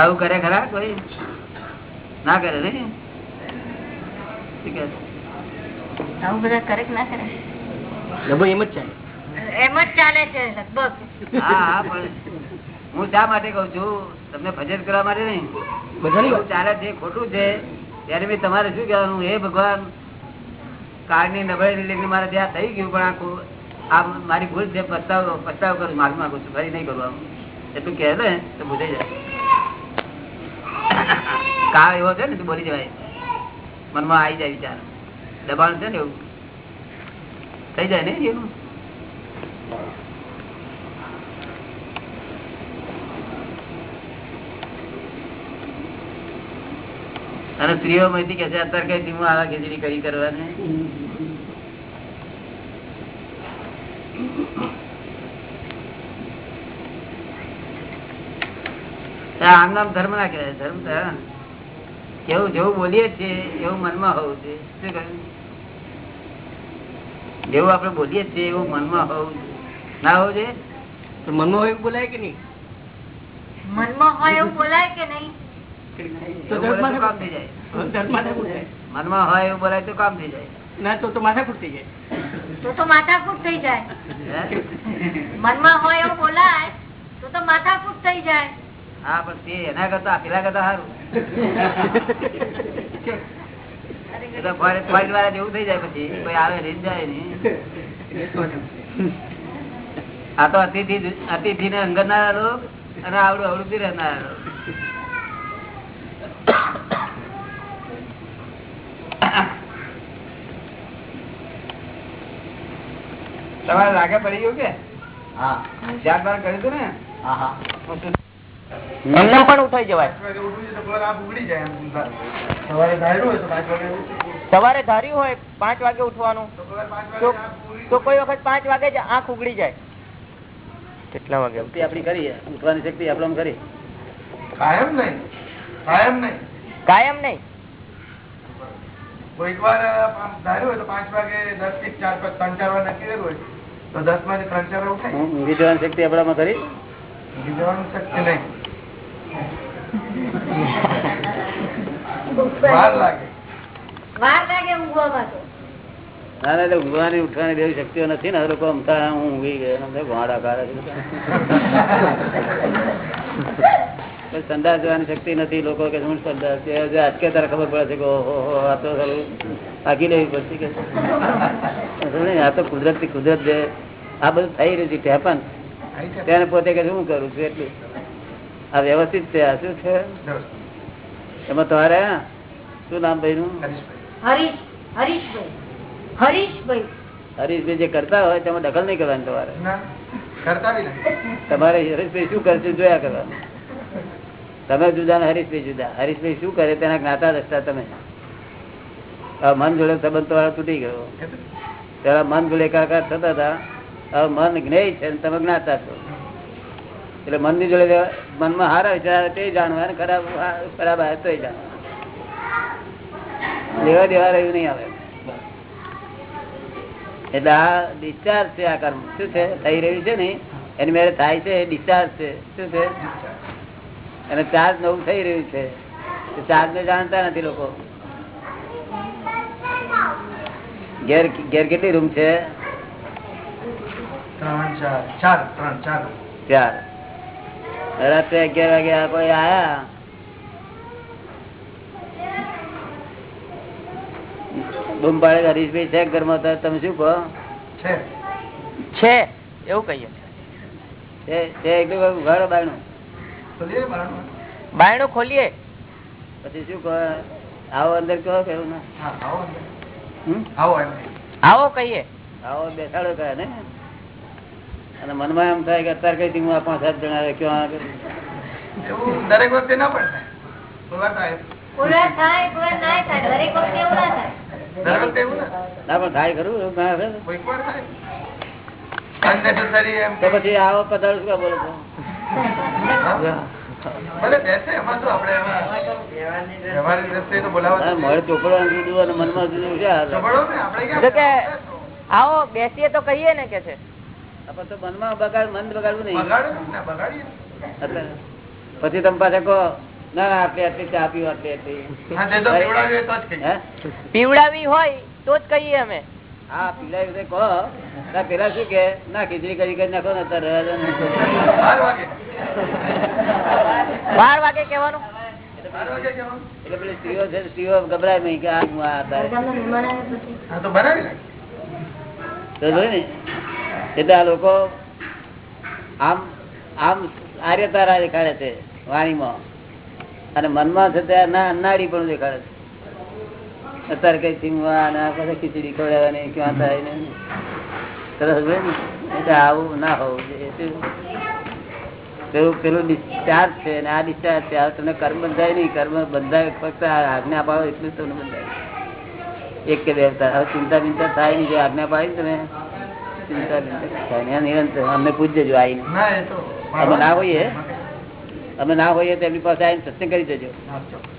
આવું કરે ખરા કોઈ? ના કરે નઈ? આવું બધા કરે કે ના કરે? લગભગ એમ જ ચાલે. એમ જ ચાલે છે લગભગ. હા હા હું શા માટે કઉ છું? તમને ભજન કરવા માટે નહીં. ચાલે છે ખોટું છે. ત્યારે બી તમારે શું કહેવાનું? હે ભગવાન કાળની નબળાઈ લીધે મારે ત્યાં થઈ ગયું પણ આખું આ મારી ભૂલ છે પસ્તાવ પસ્તાવ કરું માફી માંગુ છું ફરી નહીં કરવાનું એટલું કહે ને તો ભૂલાઈ જાય. કાળ એવો છે ને તું બોલી જવાય. મનમાં આવી જાય વિચાર. દબાણ છે ને એવું. થઈ જાય ને એવું અને સ્ત્રીઓ માંથી કે છે અત્યારે કઈ ધીમું આવા ખીચડી કરી કરવાની? આમ નામ ધર્મ ના કહેવાય ધર્મ કેવું જેવું બોલીએ છીએ એવું મનમાં હોવું છે શું કહ્યું? જેવું આપણે બોલીએ છીએ એવું મનમાં હોવું ના હોવું જોઈએ? પણ મનમાં હોય એવું બોલાય કે નહીં? મનમાં હોય એવું બોલાય કે નહીં? મનમાં હોય એવું બોલાય તો કામ થઈ જાય. ના તો માથાકૂટ થઈ જાય. તો તો માથાકૂટ થઈ જાય. મનમાં હોય એવું બોલાય તો તો માથાકૂટ થઈ જાય. હા પણ તે એના કરતા પેલા કરતા સારું. ફોરેન- વાળા જેવું થઈ જાય પછી. કોઈ આવે રહી જાય નહીં. આ તો અતિથિ અતિથિ ને અંગનારા લોક અને આવડું અવડું રહેનારા લોક. તમારે લાગે પડી ગયું કે? ચાર બાર કર્યું હતું ને? એમને પણ ઉઠાઈ જવાય. સવારે ધાર્યું હોય પાંચ વાગે સવારે ધાર્યું હોય પાંચ વાગે ઉઠવાનું. તો તો કોઈ વખત પાંચ વાગે જ આંખ ઉગડી જાય. કેટલા વાગે આપડી આપણી કરી ઉઠવાની શક્તિ આપણે કરી. કાયમ નહીં. કાયમ નહીં. કાયમ નહીં. કોઈક વાર ધાર્યું હોય તો પાંચ વાગે દસથી ચાર પાંચ ત્રણ ચાર વાર નક્કી કર્યું હોય તો દસમાંથી ત્રણ ચાર વાર ઉઠાય. ઊંઘી જવાની શક્તિ આપણામાં કરી ઊંઘી જવાનું શક્ય નહીં. વાર લાગે. વાર લાગે ઊંઘવામાં તો. ના ના એટલે ઊંઘવાની ઉઠવાની શક્તિઓ નથી ને. લોકો અમથા હું ઊંઘી ગયો ગોળા કાઢે સંદાસ જોવાની શક્તિ નથી લોકો કે શું સંદાસ છે? હજુ આજકે તારે ખબર પડે છે કે ઓહો આ તો આગી લેવી પડશે કે આ તો કુદરતથી કુદરત જે આ બધું થઈ રહ્યું છે ટેપન તેને પોતે કે શું કરું છું એટલું? આ વ્યવસ્થિત છે આ શું છે? એમાં તમારે શું નામ ભાઈ નું હરીશભાઈ. જે કરતા હોય તેમાં દખલ નહીં કરવાની તમારે. તમારે હરીશભાઈ શું કરશે જોયા કરવાનું. તમે જુદા ને હરીશભાઈ જુદા. હરીશભાઈ શું કરે? તેના જ્ઞાતા દસતા તમે. મન જોડે સંબંધ તો તૂટી ગયો. પેલા મન જોડે એકાકાર થતા હતા. મન જ્ઞેય છે તમે જ્ઞાતા છો. એટલે મનની જોડે મનમાં હારા વિચાર તે જાણવા ખરાબ ખરાબ આવે તો જાણવા. લેવા દેવા રહ્યું નહીં આવે એટલે આ ડિસ્ચાર્જ છે આ કર્મ. શું છે? થઈ રહ્યું છે ને? એની મેરે થાય છે ડિસ્ચાર્જ છે. શું છે? અને ચાર્જ નવું થઈ રહ્યું છે. ચાર્જ ને જાણતા નથી લોકો. ઘેર ઘેર કેટલી રૂમ છે? ચાર રાત્રે અગિયાર વાગે આ કોઈ આયા? બૂમ પાડે હરીશભાઈ છે ઘરમાં તમે શું કહો? છે. છે. એવું કહીએ. છે એટલું ઘર બાયણું. બાયણું ખોલીએ. પછી શું કહો? આવો અંદર કહો કેવું ના. આવો આવો કહીએ. આવો બેસાડો કહે ને. અને મનમાં એમ થાય કે અત્યારે કઈ હું આ પાંચ સાત જણા આવે, ક્યાં એવું દરેક વખતે ના તો પછી આવો પધારો શું બોલો છો. આવો બેસીએ તો કહીએ ને કે છે. તો મનમાં બગાડ મન બગાડવું નહીં. બગાડે ને બગાડીએ. અત્યારે. પછી તમે પાછા કહો ના ના આટલી આટલી ચા પીવા આટલી આટલી? પીવડાવી હોય તો જ કહીએ અમે. હા પીલા વિશે કહો. પેલા શું કે? ના ખીચડી કરી કરી નાખો ને. બાર વાગે. એટલે પેલી સ્ત્રીઓ છે સ્ત્રીઓ ગભરાય નહીં કે આ હું આ ને એટલે આ લોકો આમ આમ આર્યતારા દેખાડે છે વાણીમાં. અને મનમાં છે ત્યાં ના અન્નાળી પણ દેખાડે છે. અત્યારે કઈ ચીમવા ખીચડી ખવડાવવાની ક્યાં થાય ને? સરસ હોય એટલે આવું ના હોવું જોઈએ. પેલું પેલું ડિસ્ચાર્જ છે અને આ ડિસ્ચાર્જ છે. તમને કર્મ બંધાય નહીં. કર્મ બંધાય ફક્ત આજ્ઞા પાડો એટલું જ તમને બંધાય. એક કે બે હવે ચિંતા બિંતા થાય નહીં. જો આજ્ઞા પાડી તમે ચિંતા બિંતા થાય નહીં. નિરંતર. અમને પૂછજો આવીને. અમે ના હોઈએ. અમે ના હોઈએ તો એમની પાસે આવીને સત્સંગ કરી દેજો જજો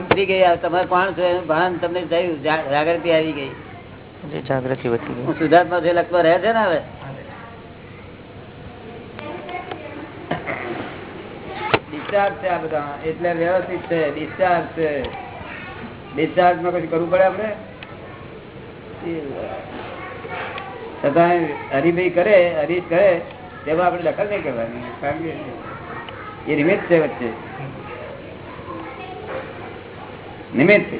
ઉતરી ગઈ આ તમારે કોણ છો? ભાન તમને થયું જાગૃતિ આવી ગઈ. જાગૃતિ વધી ગઈ. સુધાર્થમાં છે લખવા રહે છે ને હવે? ડિસ્ચાર્જ છે આ બધા. એટલે વ્યવસ્થિત છે. ડિસ્ચાર્જ છે. ડિસ્ચાર્જમાં કશું કરવું પડે આપડે છતાં હરિભાઈ કરે હરીશ કરે તેમાં આપણે દખલ નહીં કરવાની. કારણ કે એ રિમિત છે વચ્ચે. નિમિત્ત.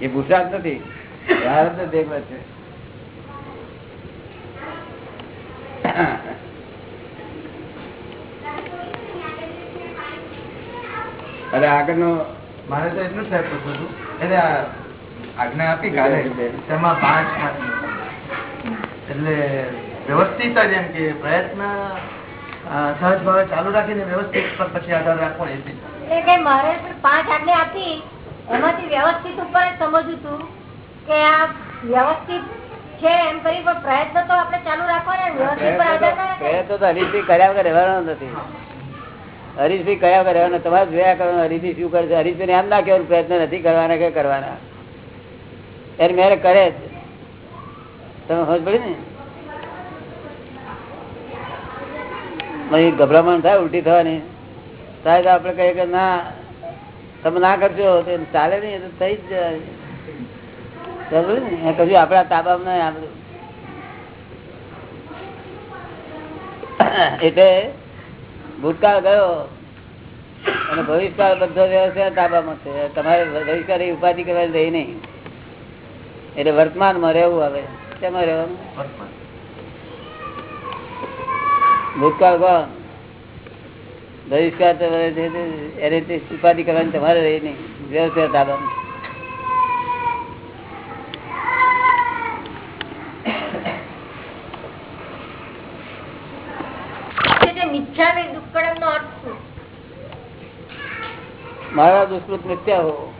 એ પુરુષાર્થ નથી પ્રારબ્ધ દેખવા છે. અને આગળનો મારે તો એટલું સાહેબ પૂછવું એટલે આજ્ઞા આપી કાલે તેમાં પાંચમાંથી એટલે વ્યવસ્થિત જ એમ કે પ્રયત્ન સહજ ભાવે ચાલુ રાખીને વ્યવસ્થિત પર પછી આધાર રાખવો એ રીતે. એટલે કે મારે પાંચ આજ્ઞા આપી એમાંથી વ્યવસ્થિત ઉપર જ સમજવું હતું કે આ વ્યવસ્થિત છે એમ કરી પણ પ્રયત્ન તો આપણે ચાલુ રાખવાના ને, વ્યવસ્થિત પર આધાર. પ્રયત્ન તો હરીશભાઈ કર્યા વગર રહેવાનો નથી. હરીશભાઈ કયા કરવાના તમારે જોયા કરવાનું હરીશભાઈ શું કરશે? હરીશભાઈ એમ ના કહેવાનું પ્રયત્ન નથી કરવાના કે કરવાના. એને મેરે કરે જ. તમે સમજ પડી ને? પછી ગભરામણ થાય ઉલટી થવાની. સાહેબ તો આપણે કહીએ કે ના તમે ના કરશો તો ચાલે નહીં તો થઈ જ જાય. કશું આપણા તાબામાં એટલે ભૂતકાળ ગયો અને ભવિષ્યકાળ બધો વ્યવસાય તાબામાં છે. તમારે ભવિષ્યકાળ એ ઉપાધિ કરવાની રહી નહીં. એટલે વર્તમાનમાં રહેવું હવે. કેમાં રહેવાનું? ભૂતકાળ કોણ ભવિષ્યકાળ એને તે ઉપાધિ કરવાની તમારે રહી નહીં. અર્થ શું? મારા દુષ્કૃત મિથ્યા હો.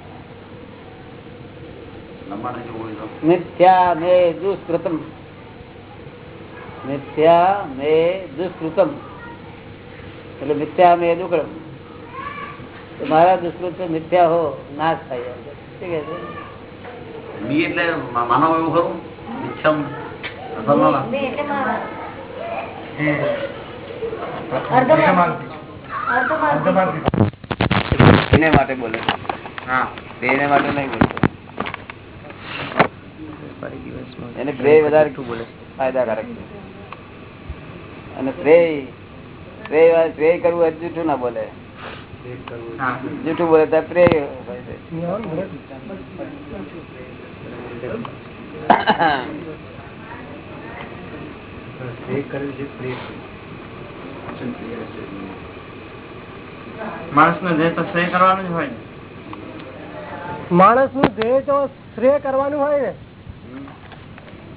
મિથ્યા મે દુષ્કૃતમ. મિથ્યા મે દુષ્કૃતમ. એટલે મિથ્યા અમે દુકડમ તો મારા દુષ્કૃત મિથ્યા હો નાશ થાય ઠીક છે? બી એટલે માનવ એવું ખરું. એને માટે બોલે હા. એને માટે નહીં બોલતો એને પ્રેય વધારે ફાયદાકારક છે. અને પ્રેય પ્રેય પ્રેય કરવું હોય જૂઠું ના બોલે. જૂઠું બોલે તો પ્રેય માણસ નો ધ્યેય તો શ્રેય કરવાનું જ હોય ને. માણસનું ધ્યેય તો શ્રેય કરવાનું હોય ને.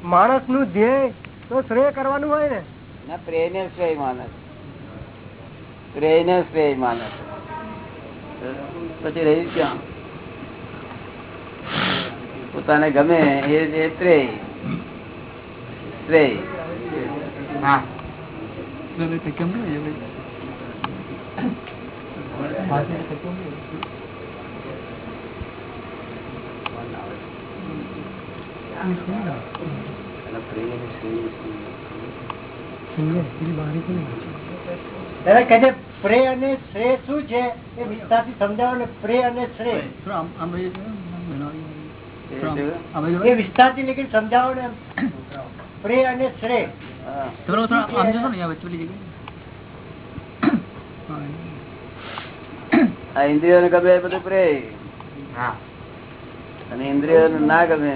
માણસનું ધ્યેય તો શ્રેય કરવાનું હોય ને. પ્રેય ને શ્રેય માનસ પ્રેય ને શ્રેય માનસ પછી રહી ક્યાં? પોતાને ગમે એ પ્રેય શ્રેય હા દાદા કે છે પ્રે અને શ્રેય શું છે? એ વિસ્તારથી સમજાવો ને પ્રે અને શ્રેય. એ વિસ્તારથી લેકિન સમજાવો ને પ્રે અને શ્રેય. આ ઇન્દ્રિયો ને ગમે એ બધું પ્રેય હા. અને ઇન્દ્રિયો ના ગમે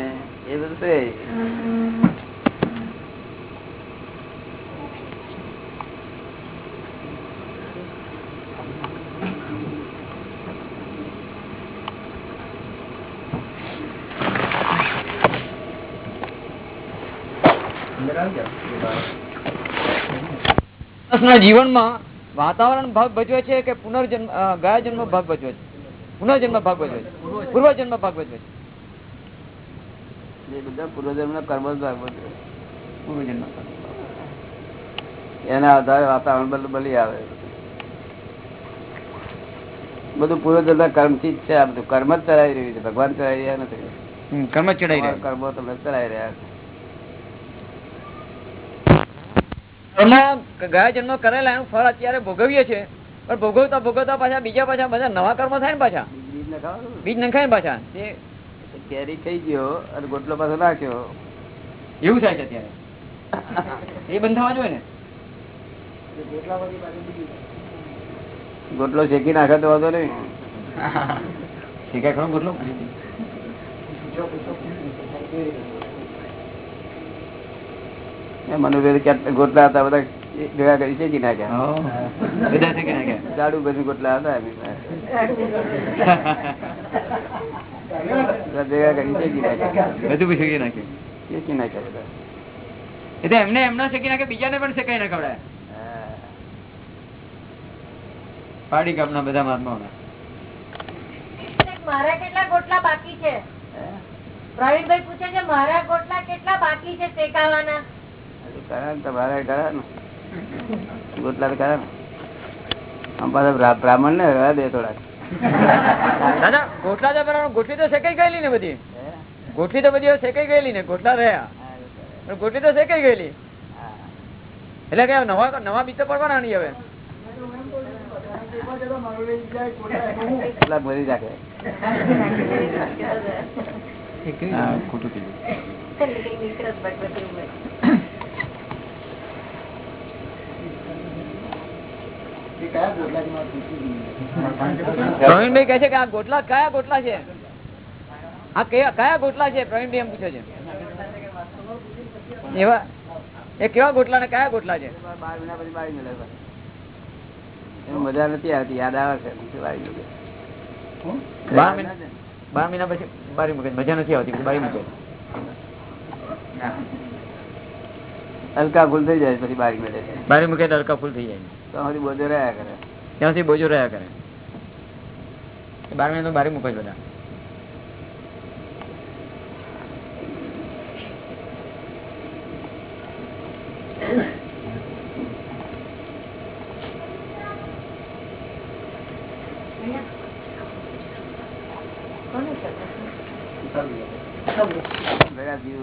એ બધું શ્રેય જીવનમાં વાતાવરણ ભાગ ભજવે છે કે પુનર્જન્મ ગયા જન્મ ભાગ ભજવે છે? પુનર્જન્મ ભાગ ભજવે છે? પૂર્વજન્મ ભાગ ભજવે છે? બધા પૂર્વજન્મ કર્મ ભાગ ભજવે. પૂર્વજન્મ એના આધારે વાતાવરણ બધું બલી આવે. બધું પૂર્વજન્મ કર્મથી જ છે આ બધું. કર્મ જ ચડાવી રહ્યું છે. ભગવાન ચડાવી રહ્યા નથી. કર્મ ચડાવી રહ્યા કર્મો તમે ચડાવી રહ્યા છો કર્મ ગયા જન્મ કરેલા એનું ફળ અત્યારે ભોગવીએ છે પણ ભોગવતા ભોગવતા પાછા બીજા પાછા બધા નવા કર્મ થાય ને પાછા. બીજ નખાય ને પાછા. કેરી ખાઈ ગયો અને ગોટલો પાછો નાખ્યો. એવું થાય છે અત્યારે. એ બંધ થવા જોઈએ ને. ગોટલો શેકી નાખે તો વાંધો નહીં. શીખાય ખરો ગોટલો? મનુભાઈ ક્યાં ગોટલા હતા બધા ભેગા કરી શેકી નાખ્યા. બધા શીખી નાખ્યા? જાડુ બની ગોટલા હતા. બધા ભેગા કરી શેકી નાખ્યા. બધું બી શીખી નાખ્યું? શેકી નાખ્યા બધા. એ એમને એમના શેકી નાખે બીજાને પણ શેકાઈ ના ખવડાય. પાડી ગામના બધા મહાત્માઓના મારા કેટલા ગોટલા બાકી છે? પ્રવીણભાઈ પૂછે છે મારા ગોટલા કેટલા બાકી છે શેકાવાના? ને તમારે કરા ને ગોટલા તો કરા ને. આમ પાછા બ્રાહ્મણ ને રહેવા દે થોડા દાદા ગોટલા તો બરાબર ગોટલી તો શેકાઈ ગયેલી ને બધી? ગોટલી તો બધી હવે શેકાઈ ગયેલી ને ગોટલા રહ્યા ગોટલી તો શેકાઈ ગયેલી. એટલે કે નવા નવા બીજ તો પડવાના નહીં હવે. ખોટું કીધું. પ્રવીણભાઈ કહે છે કે આ ગોટલા કયા ગોટલા છે? આ કયા કયા ગોટલા છે? પ્રવીણભાઈ એમ પૂછે છે. એવા એ કેવા ગોટલા ને કયા ગોટલા છે? બાર મહિના પછી બારી મળે પાછા. એમાં મજા નથી આવતી યાદ આવે છે બારી મહિના પછી બારી મૂકે મજા નથી આવતી બારી મૂકે હલકા ભૂલ થઈ જાય પછી બારી મળે બારી મૂકે તો હલકા ફૂલ થઈ જાય. તો સુધી બોજો રહ્યા કરે. ત્યાંથી બોજો રહ્યા કરે. બાર મહિના તો બારી મૂકે જ બધા.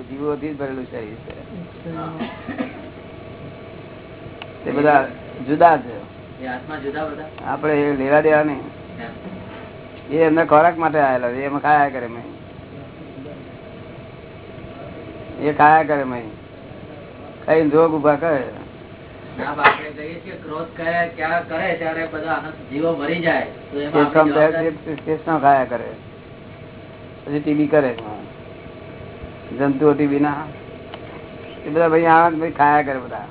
જીવો- થી જ ભરેલું શરીર છે. તે બધા જુદા છે. આપડે લેવા દેવા નઈ એ એમને ખોરાક માટે આવેલા એમાં ખાયા કરે મેં. એ ખાયા કરે મેં. કઈ જોગ ઊભા કરે. જંતુઓ ટીબી ના. એ બધા ભાઈ આ ખાયા કરે બધા.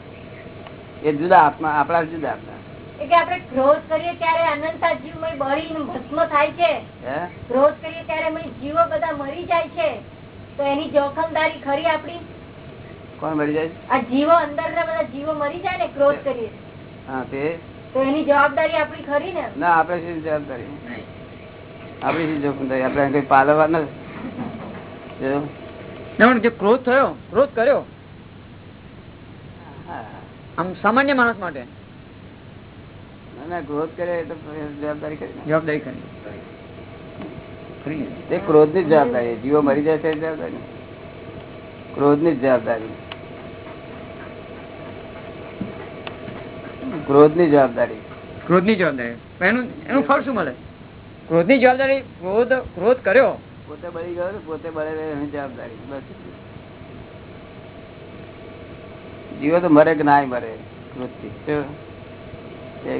એ જુદા આત્મા આપણા જુદા આપણા એ આપણે ક્રોધ કરીએ ત્યારે અનંતા જીવમય બળી ભસ્મ થાય છે. હે? ક્રોધ કરીએ ત્યારે જીવો બધા મરી જાય છે. તો એની જોખમદારી ખરી આપણી? કોણ મરી જાય આ જીવો અંદર બધા જીવો મરી જાય ને ક્રોધ કરીએ. હા તે. તો એની જવાબદારી આપણી ખરી ને? ના આપણે શું જવાબદારી? આપણી શું જોખમદારી આપણે કઈ પાલવા નથી જો. ના, પણ જે ક્રોધ થયો ક્રોધ કર્યો. હા. આમ સામાન્ય માણસ માટે. ના ના ક્રોધ કરે તો જવાબદારી કરી જવાબદારી કરી તે ક્રોધની જવાબદારી. જીવો મરી જાય છે જવાબદારી ક્રોધની જવાબદારી. ક્રોધની જવાબદારી. ક્રોધની જવાબદારી. પણ એનું એનું ફળ શું મળે? ક્રોધની જવાબદારી ક્રોધ ક્રોધ કર્યો. પોતે બળી ગયો પોતે બળે જવાબદારી. બસ. જીવો તો મરે કે ના મરે જાય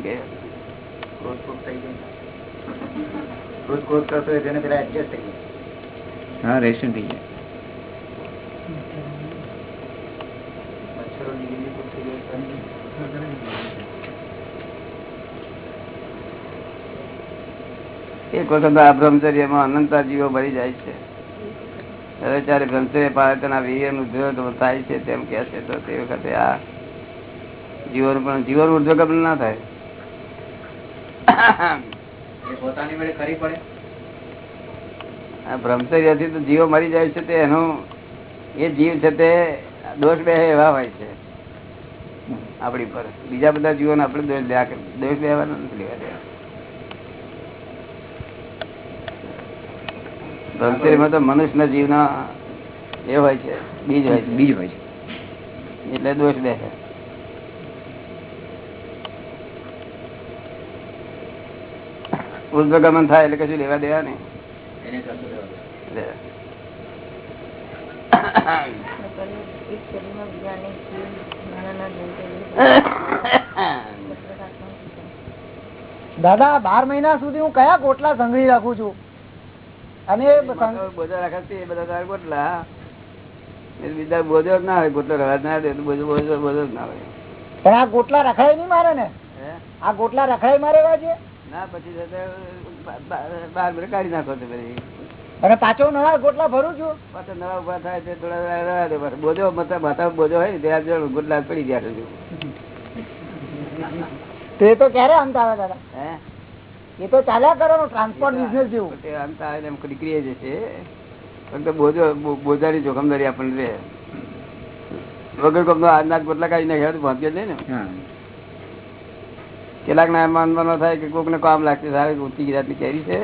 હા રેશન થઈ જાય એક વખત આ બ્રહ્મચર્યમાં અનંતા જીવો મરી જાય છે. હવે ત્યારે બ્રહ્મચર્ય પાળે તેના નું ઉદ્યોગ થાય છે તેમ કે છે તો તે વખતે આ જીવન પણ જીવન ઉદ્યોગ ના થાય. પોતાની મેળે ખરી પડે. આ બ્રહ્મચર્ય તો જીવો મરી જાય છે તે એનું એ જીવ છે તે દોષ બે એવા હોય છે. આપણી પર. બીજા બધા જીવોને આપણે દોષ દોષ લેવાના નથી લેવા દેવા. બ્રહ્મચર્યમાં તો મનુષ્ય જીવના એ હોય છે બીજ હોય છે. બીજ હોય છે. એટલે દોષ બે ઉર્ધ્વગમન થાય એટલે કશું લેવા દેવા નહીં. દાદા બાર મહિના સુધી હું કયા ગોટલા સંઘરી રાખું છું? અને એ સંઘ- માથા પર બોજો રાખે બધા તારા ગોટલા બીજા બોજો જ ના હોય ગોટલો રવા ના દે તો બોજો બોજો બોજો જ ના હોય. પણ આ ગોટલા રખડાય નહીં મારે ને? આ ગોટલા રખડાય મારે એવા ના પછી બાર કાઢી નાખો અને નવા ગોટલા ભરું છું? પાછા નવા ઊભા થાય છે થોડા. બોજો માથા માથા બોજો હોય ત્યાં જો ગોટલા પડી ગયા છે. તે તો ક્યારે અંત આવે દાદા? હે? એ તો ચાલ્યા કરવાનું ટ્રાન્સપોર્ટ બિઝનેસ જેવું. તે અંત આવે એમ નીકળી જશે ફક્ત બોજાની જોખમદારી આપણને રહે વગર કોમનો આજના બદલા ગોટલા કાઢી નાખ્યા તો ભાગ્ય જ ને. કેટલાક ના એમ ન થાય કે કોક ને કામ લાગશે સારી ઊંચી ગુજરાતની કેરી છે.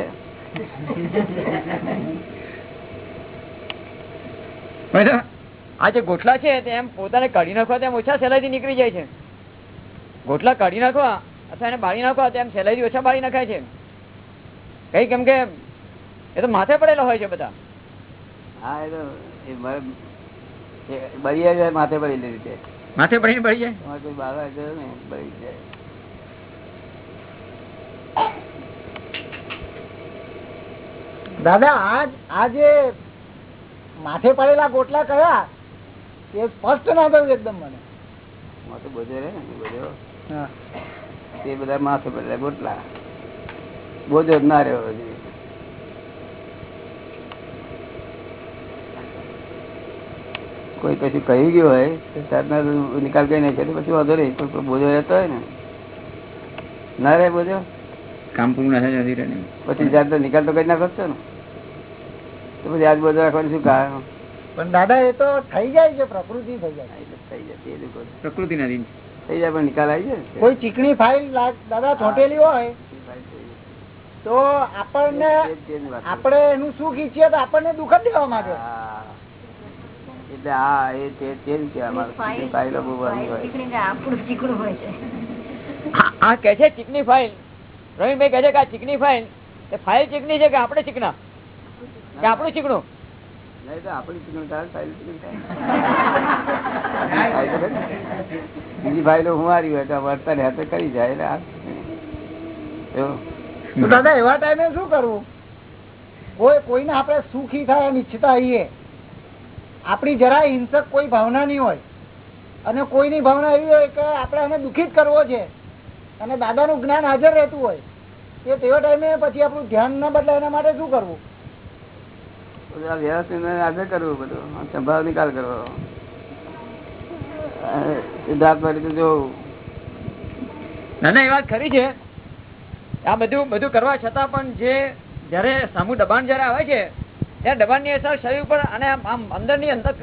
આ જે ગોઠલા છે તે એમ પોતાને કાઢી નાખવા તેમ ઓછા સહેલાઈથી નીકળી જાય છે. ગોઠલા કાઢી નાખવા અથવા એને બાળી નાખો તેમ સેલેરી ઓછા બાળી નાખાય છે. કઈ કેમ કે એ તો માથે પડેલા હોય છે બધા. હા એ તો એ એ બળી જાય માથે પડી લીધી છે માથે પડીને પડી જાય? કોઈ બાળવા ગયો ને બળી જાય. દાદા આજ આ જે માથે પડેલા ગોટલા કયા? તે સ્પષ્ટ ના થયું એકદમ મને. માથે ને એ હા. તે બધા માથે પડેલા ગોટલા. બોજો જ ના રહ્યો હજી. કોઈ કશું કહી ગયું હોય તો ત્યારના નિકાલ કરી નાખે તો પછી વાંધો નહીં કોઈ બોજો રહેતો હોય ને. ના રહે બોજો? કામ પૂરું ના થાય જતી રહે પછી જાત નિકાલ તો કરી નાખો છો ને. તો પછી આજ બોજો રાખવાનું શું કારણ? પણ દાદા એ તો થઈ જાય છે પ્રકૃતિ થઈ જાય થઈ જાય તે લોકો પ્રકૃતિના દિન થઈ જાય પણ નિકાલ આવી જાય કોઈ ચીકણી ફાઇલ દાદા ચોંટેલી હોય તો આપણને. આપણે એનું સુખ ઈચ્છીએ તો આપણને દુઃખ જ દેવા માંગે. એટલે હા એ ચીકણું આ- કે છે. ચીકણી ફાઇલ. રવિભાઈ કહે છે કે આ ચીકણી ફાઇલ. એ ફાઇલ ચીકણી છે કે આપણે ચીકના કે આપણું ચીકણું? નહીં તો આપણી તો બીજી ફાઇલો હું હારી હોય તો વર્તન હાથે કરી જાય એટલે દાદા એવા ટાઈમે શું કરવું? કોઈ કોઈને આપણે સુખી થાય એમ ઈચ્છતા આવીએ. આપણી જરાય હિંસક કોઈ ભાવના નહીં હોય. અને કોઈની ભાવના એવી હોય કે આપણે એને દુઃખિત કરવો છે. અને દાદાનું જ્ઞાન હાજર રહેતું હોય. એ તેવા ટાઈમે પછી આપણું ધ્યાન ન બદલાય એના માટે શું કરવું? ના ના, એ વાત ખરી છે. આ બધું બધું કરવા છતાં પણ જે જયારે સામુ દબાણ જયારે આવે છે, ત્યારે દબાણની અસર શરીર ઉપર અને આમ આમ અંદરની અંદર